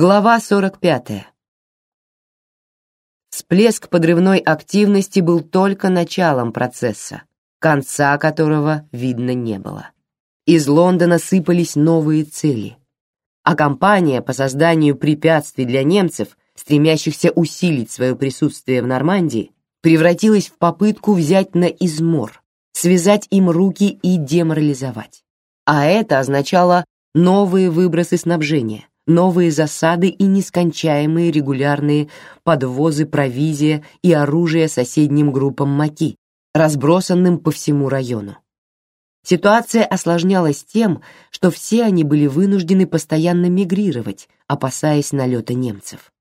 Глава 45. Всплеск подрывной активности был только началом процесса, конца которого видно не было. Из Лондона сыпались новые цели, а кампания по созданию препятствий для немцев, стремящихся усилить свое присутствие в Нормандии, превратилась в попытку взять на измор, связать им руки и деморализовать. А это означало новые выбросы снабжения, новые засады и нескончаемые регулярные подвозы провизия и оружия соседним группам Маки, разбросанным по всему району. Ситуация осложнялась тем, что все они были вынуждены постоянно мигрировать, опасаясь налета немцев.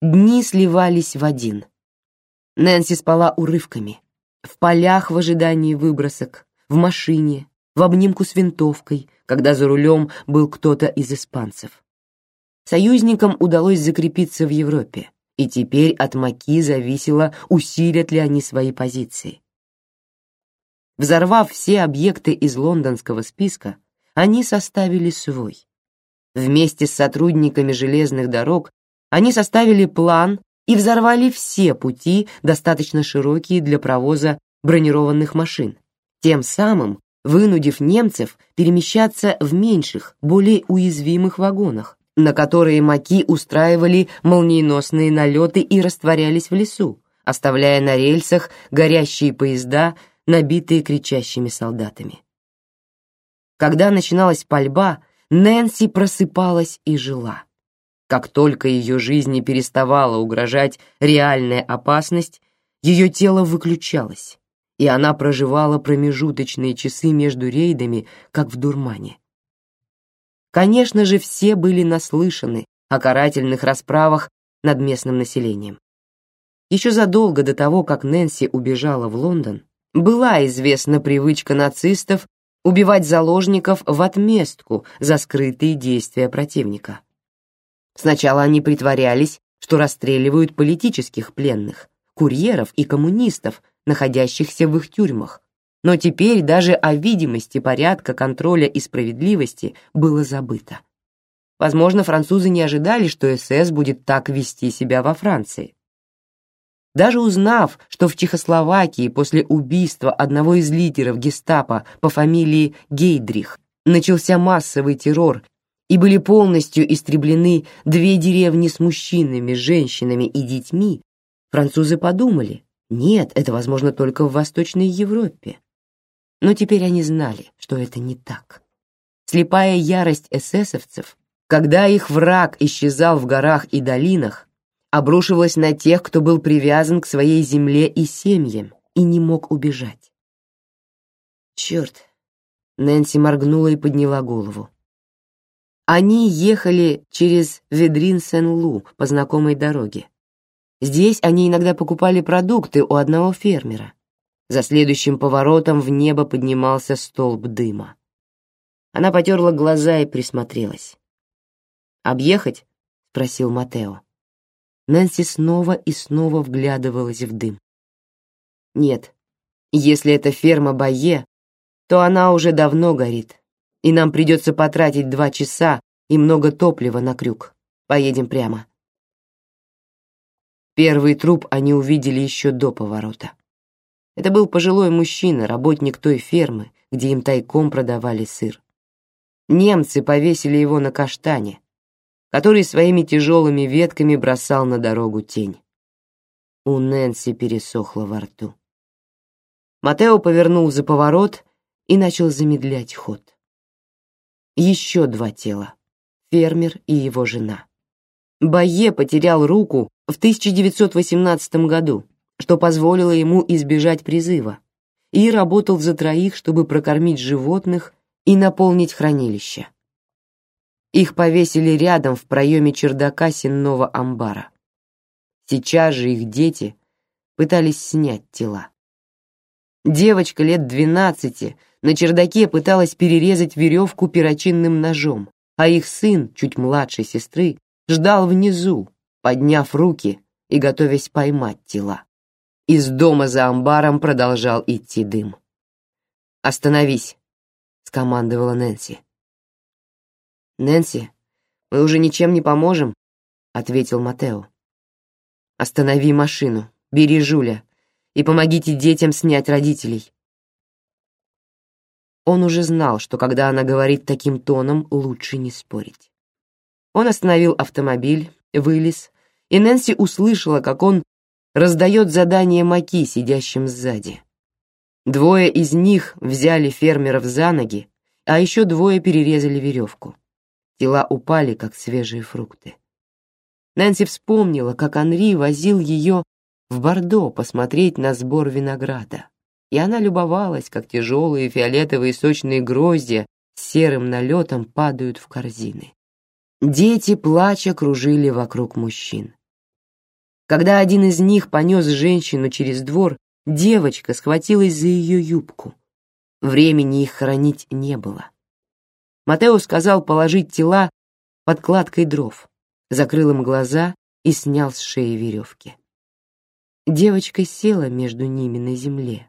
Дни сливались в один. Нэнси спала урывками, в полях в ожидании выбросок, в машине, в обнимку с винтовкой, когда за рулем был кто-то из испанцев. Союзникам удалось закрепиться в Европе, и теперь от Маки зависело, усилят ли они свои позиции. Взорвав все объекты из лондонского списка, они составили свой. Вместе с сотрудниками железных дорог они составили план и взорвали все пути, достаточно широкие для провоза бронированных машин, тем самым вынудив немцев перемещаться в меньших, более уязвимых вагонах, на которые маки устраивали молниеносные налеты и растворялись в лесу, оставляя на рельсах горящие поезда, набитые кричащими солдатами. Когда начиналась пальба, Нэнси просыпалась и жила. Как только ее жизни переставала угрожать реальная опасность, ее тело выключалось, и она проживала промежуточные часы между рейдами, как в дурмане. Конечно же, все были наслышаны о карательных расправах над местным населением. Еще задолго до того, как Нэнси убежала в Лондон, была известна привычка нацистов убивать заложников в отместку за скрытые действия противника. Сначала они притворялись, что расстреливают политических пленных, курьеров и коммунистов, находящихся в их тюрьмах. Но теперь даже о видимости порядка, контроля и справедливости было забыто. Возможно, французы не ожидали, что СС будет так вести себя во Франции. Даже узнав, что в Чехословакии после убийства одного из лидеров Гестапо по фамилии Гейдрих начался массовый террор и были полностью истреблены две деревни с мужчинами, женщинами и детьми, французы подумали, нет, это возможно только в Восточной Европе. Но теперь они знали, что это не так. Слепая ярость эсэсовцев, когда их враг исчезал в горах и долинах, обрушивалась на тех, кто был привязан к своей земле и семьям и не мог убежать. Черт! Нэнси моргнула и подняла голову. Они ехали через Ведрин-Сен-Лу по знакомой дороге. Здесь они иногда покупали продукты у одного фермера. За следующим поворотом в небо поднимался столб дыма. Она потерла глаза и присмотрелась. «Объехать?» — спросил Матео. Нэнси снова и снова вглядывалась в дым. «Нет, если это ферма Бае, то она уже давно горит, и нам придется потратить два часа и много топлива на крюк. Поедем прямо». Первый труп они увидели еще до поворота. Это был пожилой мужчина, работник той фермы, где им тайком продавали сыр. Немцы повесили его на каштане, который своими тяжелыми ветками бросал на дорогу тень. У Нэнси пересохло во рту. Матео повернул за поворот и начал замедлять ход. Еще два тела — фермер и его жена. Бае потерял руку в 1918 году, что позволило ему избежать призыва, и работал за троих, чтобы прокормить животных и наполнить хранилище. Их повесили рядом в проеме чердака сенного амбара. Сейчас же их дети пытались снять тела. Девочка лет двенадцати на чердаке пыталась перерезать веревку перочинным ножом, а их сын, чуть младшей сестры, ждал внизу, подняв руки и готовясь поймать тела. Из дома за амбаром продолжал идти дым. «Остановись», — скомандовала Нэнси. Нэнси, Мы уже ничем не поможем, ответил Матео. Останови машину, бери Жуля и помогите детям снять родителей. Он уже знал, что когда она говорит таким тоном, лучше не спорить. Он остановил автомобиль, вылез, и Нэнси услышала, как он раздает задание Маки, сидящим сзади. Двое из них взяли фермеров за ноги, а еще двое перерезали веревку. Тела упали, как свежие фрукты. Нэнси вспомнила, как Анри возил ее в Бордо посмотреть на сбор винограда и она любовалась, как тяжелые фиолетовые сочные гроздья с серым налетом падают в корзины. Дети, плача, кружили вокруг мужчин. Когда один из них понес женщину через двор, девочка схватилась за ее юбку. Времени их хоронить не было. Матео сказал положить тела под кладкой дров, закрыл им глаза и снял с шеи веревки. Девочка села между ними на земле,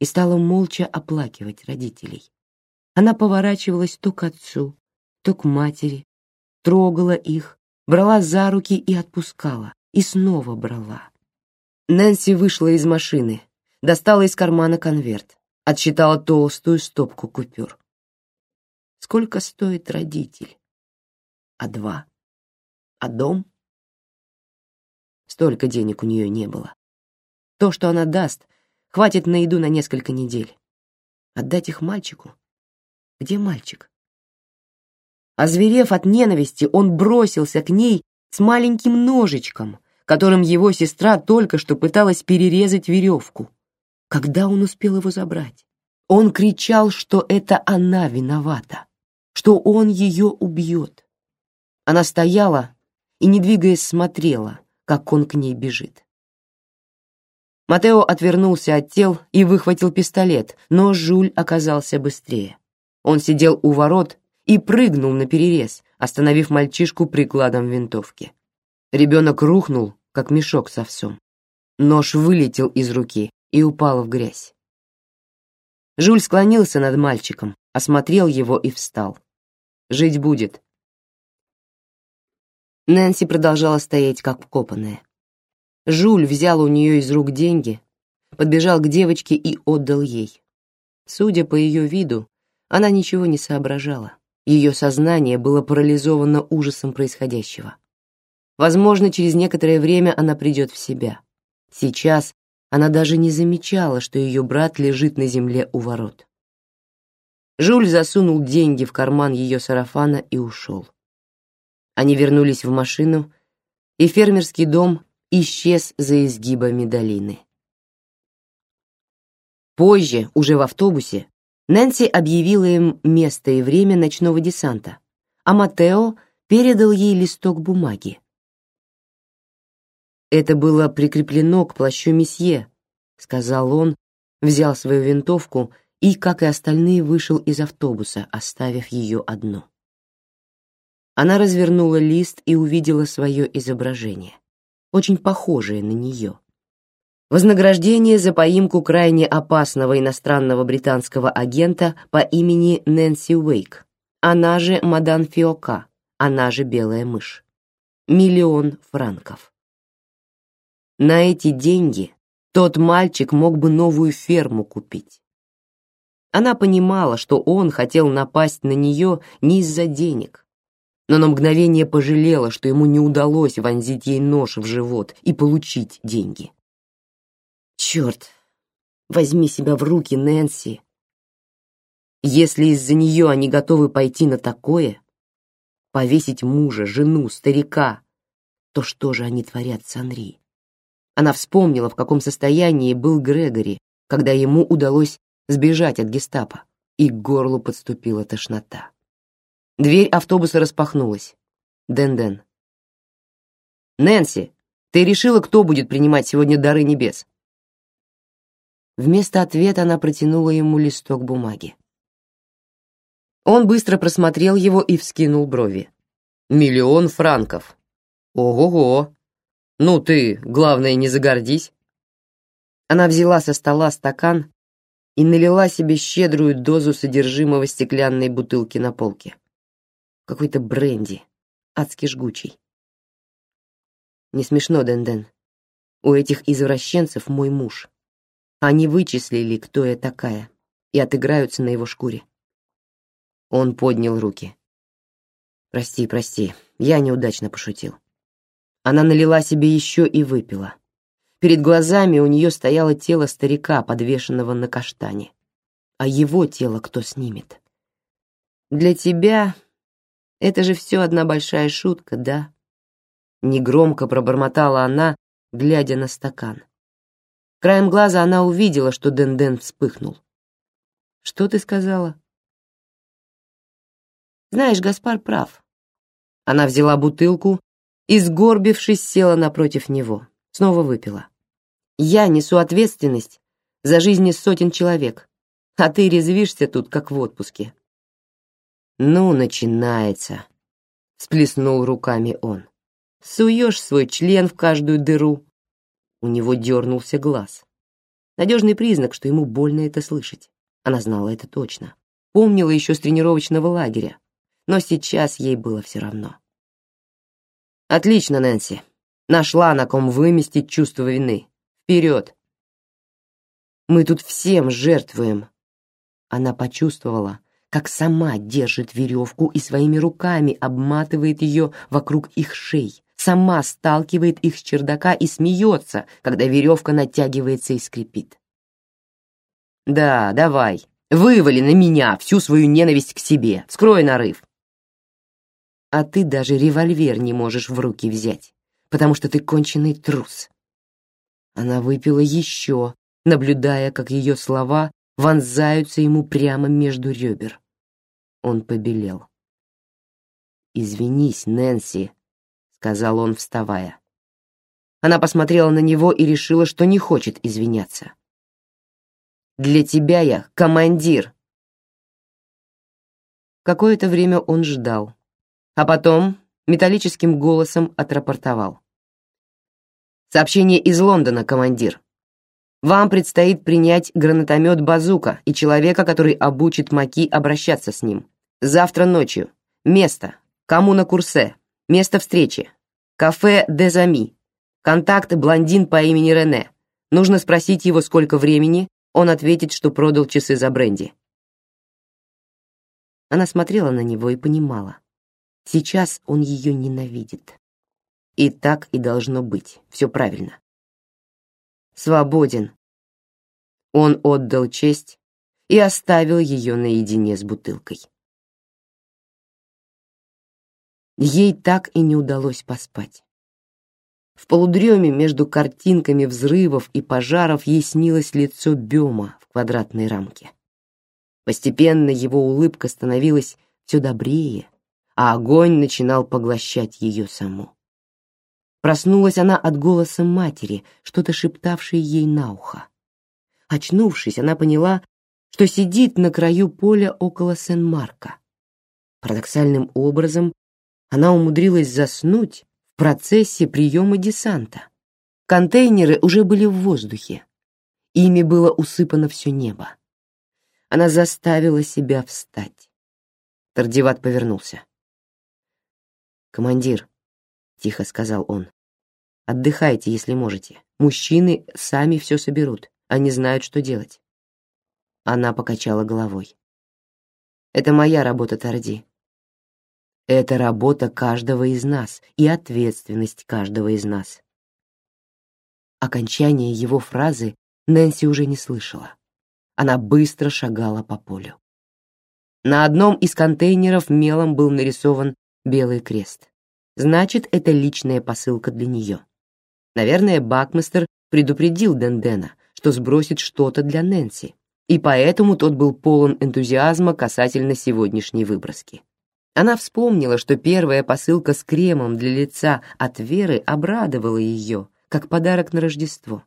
и стала молча оплакивать родителей. Она поворачивалась то к отцу, то к матери, трогала их, брала за руки и отпускала, и снова брала. Нэнси вышла из машины, достала из кармана конверт, отсчитала толстую стопку купюр. Сколько стоит родитель? А два? А дом? Столько денег у нее не было. То, что она даст, Хватит на еду на несколько недель. Отдать их мальчику? Где мальчик? Озверев от ненависти, он бросился к ней с маленьким ножичком, которым его сестра только что пыталась перерезать веревку. Когда он успел его забрать? Он кричал, что это она виновата, что он ее убьет. Она стояла и, не двигаясь, смотрела, как он к ней бежит. Матео отвернулся от тел и выхватил пистолет, но Жуль оказался быстрее. Он сидел у ворот и прыгнул на перерез, остановив мальчишку прикладом винтовки. Ребенок рухнул, как мешок с овсом. Нож вылетел из руки и упал в грязь. Жуль склонился над мальчиком, осмотрел его и встал. Жить будет. Нэнси продолжала стоять как вкопанная. Жуль взял у нее из рук деньги, подбежал к девочке и отдал ей. Судя по ее виду, она ничего не соображала. Ее сознание было парализовано ужасом происходящего. Возможно, через некоторое время она придет в себя. Сейчас она даже не замечала, что ее брат лежит на земле у ворот. Жуль засунул деньги в карман ее сарафана и ушел. Они вернулись в машину, и фермерский дом исчез за изгибами долины. Позже, уже в автобусе, Нэнси объявила им место и время ночного десанта, а Матео передал ей листок бумаги. «Это было прикреплено к плащу месье», — сказал он, взял свою винтовку и, как и остальные, вышел из автобуса, оставив ее одну. Она развернула лист и увидела свое изображение очень похожие на нее. Вознаграждение за поимку крайне опасного иностранного британского агента по имени Нэнси Уэйк, она же Мадан Фиока, она же Белая мышь. Миллион франков. На эти деньги тот мальчик мог бы новую ферму купить. Она понимала, что он хотел напасть на нее не из-за денег, но на мгновение пожалела, что ему не удалось вонзить ей нож в живот и получить деньги. Черт, возьми себя в руки, Нэнси. Если из-за нее они готовы пойти на такое, повесить мужа, жену, старика, то что же они творят с Анри? Она вспомнила, в каком состоянии был Грегори, когда ему удалось сбежать от гестапо, и к горлу подступила тошнота. Дверь автобуса распахнулась. Дэн-Дэн. «Нэнси, ты решила, кто будет принимать сегодня дары небес?» Вместо ответа она протянула ему листок бумаги. Он быстро просмотрел его и вскинул брови. «Миллион франков! Ого-го! Ну ты, главное, не загордись!» Она взяла со стола стакан и налила себе щедрую дозу содержимого стеклянной бутылки на полке какой-то бренди, адски жгучий. Не смешно, Денден. У этих извращенцев мой муж. Они вычислили, кто я такая, и отыграются на его шкуре. Он поднял руки. Прости, прости, я неудачно пошутил. Она налила себе еще и выпила. Перед глазами у нее стояло тело старика, подвешенного на каштане. А его тело кто снимет? Для тебя это же все одна большая шутка, да? Негромко пробормотала она, глядя на стакан. Краем глаза она увидела, что Денден вспыхнул. Что ты сказала? Знаешь, Гаспар прав. Она взяла бутылку и, сгорбившись, села напротив него. Снова выпила. Я несу ответственность за жизни сотен человек, а ты резвишься тут, как в отпуске. Ну, начинается. Сплеснул руками он. Суешь свой член в каждую дыру. У него дернулся глаз. Надежный признак, что ему больно это слышать. Она знала это точно. Помнила еще с тренировочного лагеря. Но сейчас ей было все равно. Отлично, Нэнси. Нашла на ком выместить чувство вины. Вперед. Мы тут всем жертвуем. Она почувствовала, как сама держит веревку и своими руками обматывает ее вокруг их шей, сама сталкивает их с чердака и смеется, когда веревка натягивается и скрипит. Да, давай, вывали на меня всю свою ненависть к себе, вскрой нарыв. А ты даже револьвер не можешь в руки взять, потому что ты конченый трус. Она выпила еще, наблюдая, как ее слова вонзаются ему прямо между ребер. Он побелел. «Извинись, Нэнси», — сказал он, вставая. Она посмотрела на него и решила, что не хочет извиняться. «Для тебя я командир». Какое-то время он ждал, а потом металлическим голосом отрапортовал. «Сообщение из Лондона, командир. Вам предстоит принять гранатомет «Базука» и человека, который обучит Маки обращаться с ним. Завтра ночью. Место. Коммуна Курсе. Место встречи. Кафе Дезами. Контакт блондин по имени Рене. Нужно спросить его, сколько времени. Он ответит, что продал часы за бренди. Она смотрела на него и понимала. Сейчас он ее ненавидит. И так и должно быть. Все правильно. Свободен. Он отдал честь и оставил ее наедине с бутылкой. Ей так и не удалось поспать. В полудреме между картинками взрывов и пожаров ей снилось лицо Бема в квадратной рамке. Постепенно его улыбка становилась все добрее, а огонь начинал поглощать ее саму. Проснулась она от голоса матери, что-то шептавшей ей на ухо. Очнувшись, она поняла, что сидит на краю поля около Сен-Марка. Парадоксальным образом она умудрилась заснуть в процессе приема десанта. Контейнеры уже были в воздухе. Ими было усыпано все небо. Она заставила себя встать. Тардиват повернулся. «Командир», — тихо сказал он, — «отдыхайте, если можете. Мужчины сами все соберут, они знают, что делать». Она покачала головой. «Это моя работа, Тарди. Это работа каждого из нас и ответственность каждого из нас. Окончание его фразы Нэнси уже не слышала. Она быстро шагала по полю. На одном из контейнеров мелом был нарисован белый крест. Значит, это личная посылка для нее. Наверное, Бакмистер предупредил Дендена, что сбросит что-то для Нэнси, и поэтому тот был полон энтузиазма касательно сегодняшней выброски. Она вспомнила, что первая посылка с кремом для лица от Веры обрадовала ее, как подарок на Рождество.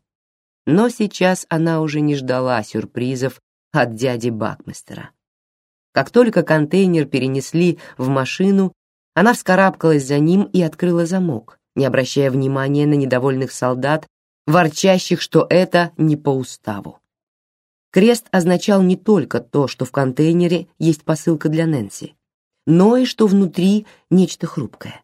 Но сейчас она уже не ждала сюрпризов от дяди Бакмистера. Как только контейнер перенесли в машину, она вскарабкалась за ним и открыла замок, не обращая внимания на недовольных солдат, ворчащих, что это не по уставу. Крест означал не только то, что в контейнере есть посылка для Нэнси, но и что внутри нечто хрупкое.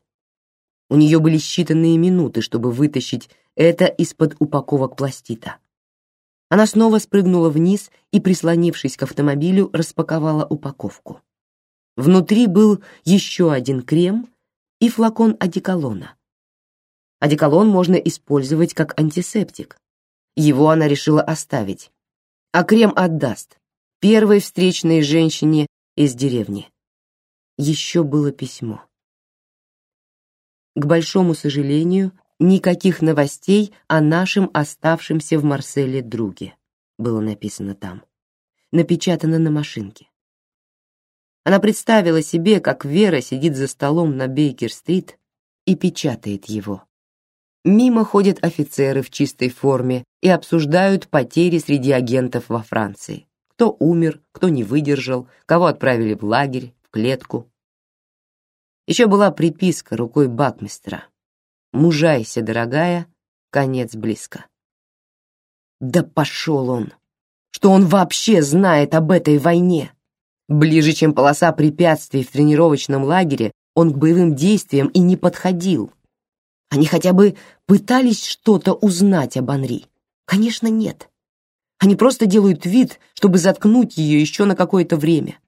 У нее были считанные минуты, чтобы вытащить это из-под упаковок пластита. Она снова спрыгнула вниз и, прислонившись к автомобилю, распаковала упаковку. Внутри был еще один крем и флакон одеколона. Одеколон можно использовать как антисептик. Его она решила оставить, а крем отдаст первой встречной женщине из деревни. Еще было письмо. К большому сожалению, никаких новостей о нашем оставшемся в Марселе друге, было написано там, напечатано на машинке. Она представила себе, как Вера сидит за столом на Бейкер-стрит и печатает его. Мимо ходят офицеры в чистой форме и обсуждают потери среди агентов во Франции. Кто умер, кто не выдержал, кого отправили в лагерь, клетку. Еще была приписка рукой Бакмистера. «Мужайся, дорогая, конец близко». Да пошел он! Что он вообще знает об этой войне? Ближе, чем полоса препятствий в тренировочном лагере, он к боевым действиям и не подходил. Они хотя бы пытались что-то узнать об Анри? Конечно, нет. Они просто делают вид, чтобы заткнуть ее еще на какое-то время.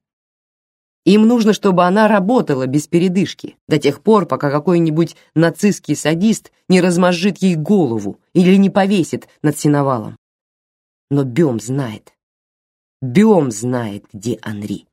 Им нужно, чтобы она работала без передышки до тех пор, пока какой-нибудь нацистский садист не размозжит ей голову или не повесит над сеновалом. Но Бем знает. Бем знает, где Анри.